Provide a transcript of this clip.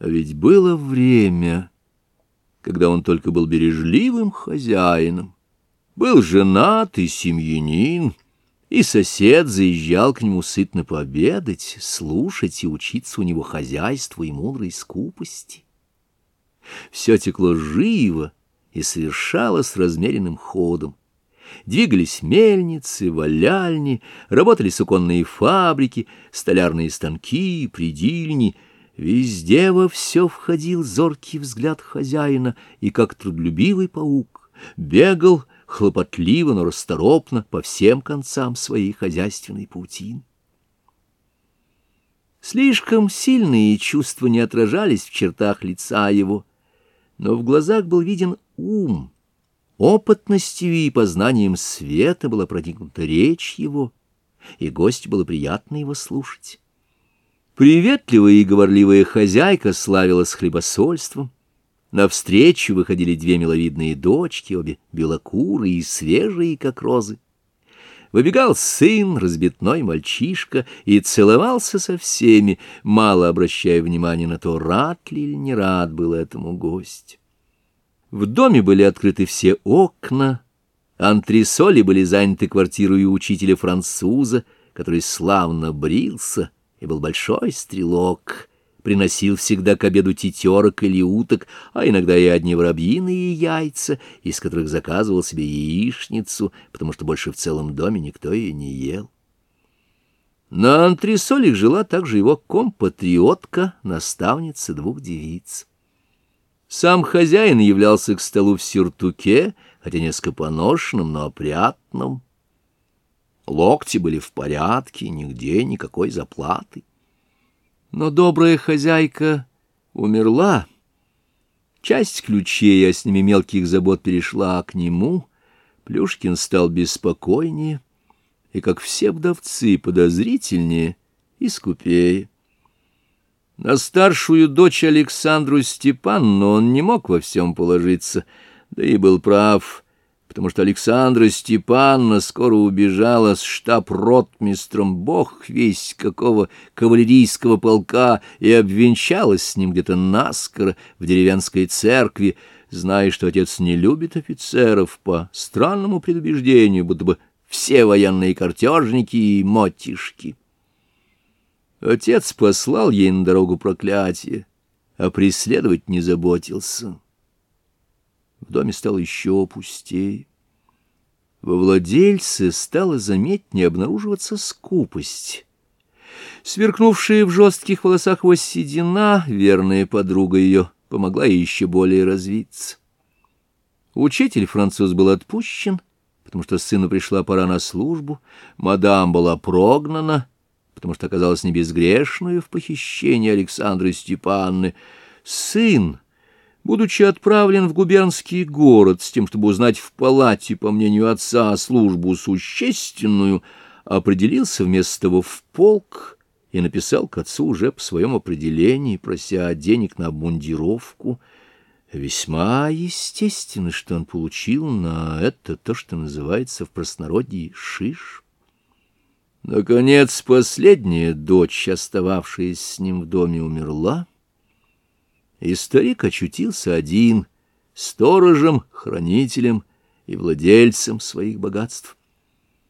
А ведь было время, когда он только был бережливым хозяином, был женат и семьянин, и сосед заезжал к нему сытно пообедать, слушать и учиться у него хозяйству и мудрой скупости. Все текло живо и совершалось размеренным ходом. Двигались мельницы, валяльни, работали суконные фабрики, столярные станки, придильни. Везде во все входил зоркий взгляд хозяина, и, как трудолюбивый паук, бегал хлопотливо, но расторопно по всем концам своей хозяйственной паутины. Слишком сильные чувства не отражались в чертах лица его, но в глазах был виден ум — Опытностью и познанием света была проникнута речь его, и гость было приятно его слушать. Приветливая и говорливая хозяйка славилась хлебосольством. Навстречу выходили две миловидные дочки, обе белокурые и свежие, как розы. Выбегал сын, разбитной мальчишка, и целовался со всеми, мало обращая внимания на то, рад ли или не рад был этому гость. В доме были открыты все окна, антресоли были заняты квартирой учителя-француза, который славно брился и был большой стрелок, приносил всегда к обеду тетерок или уток, а иногда и одни воробьиные яйца, из которых заказывал себе яичницу, потому что больше в целом доме никто ее не ел. На антресолях жила также его компатриотка, наставница двух девиц. Сам хозяин являлся к столу в сюртуке, хотя несколько поношенном, но опрятном. Локти были в порядке, нигде никакой заплаты. Но добрая хозяйка умерла. Часть ключей, а с ними мелких забот, перешла к нему. Плюшкин стал беспокойнее и, как все вдовцы, подозрительнее и скупее. На старшую дочь Александру Степанну он не мог во всем положиться, да и был прав, потому что Александра Степанна скоро убежала с штаб-ротмистром бог весь какого кавалерийского полка и обвенчалась с ним где-то наскоро в деревенской церкви, зная, что отец не любит офицеров по странному предубеждению, будто бы все военные картежники и мотишки. Отец послал ей на дорогу проклятие, а преследовать не заботился. Доме стало еще пустее. Во владельце стало заметнее обнаруживаться скупость. Сверкнувшая в жестких волосах его седина, верная подруга ее, помогла ей еще более развиться. Учитель-француз был отпущен, потому что сыну пришла пора на службу, мадам была прогнана, потому что оказалась не безгрешную в похищении Александры Степанны. Сын, будучи отправлен в губернский город с тем, чтобы узнать в палате, по мнению отца, службу существенную, определился вместо того в полк и написал к отцу уже по своем определении, прося денег на обмундировку. Весьма естественно, что он получил на это то, что называется в простонародье «шиш». Наконец, последняя дочь, остававшаяся с ним в доме, умерла, и старик очутился один, сторожем, хранителем и владельцем своих богатств.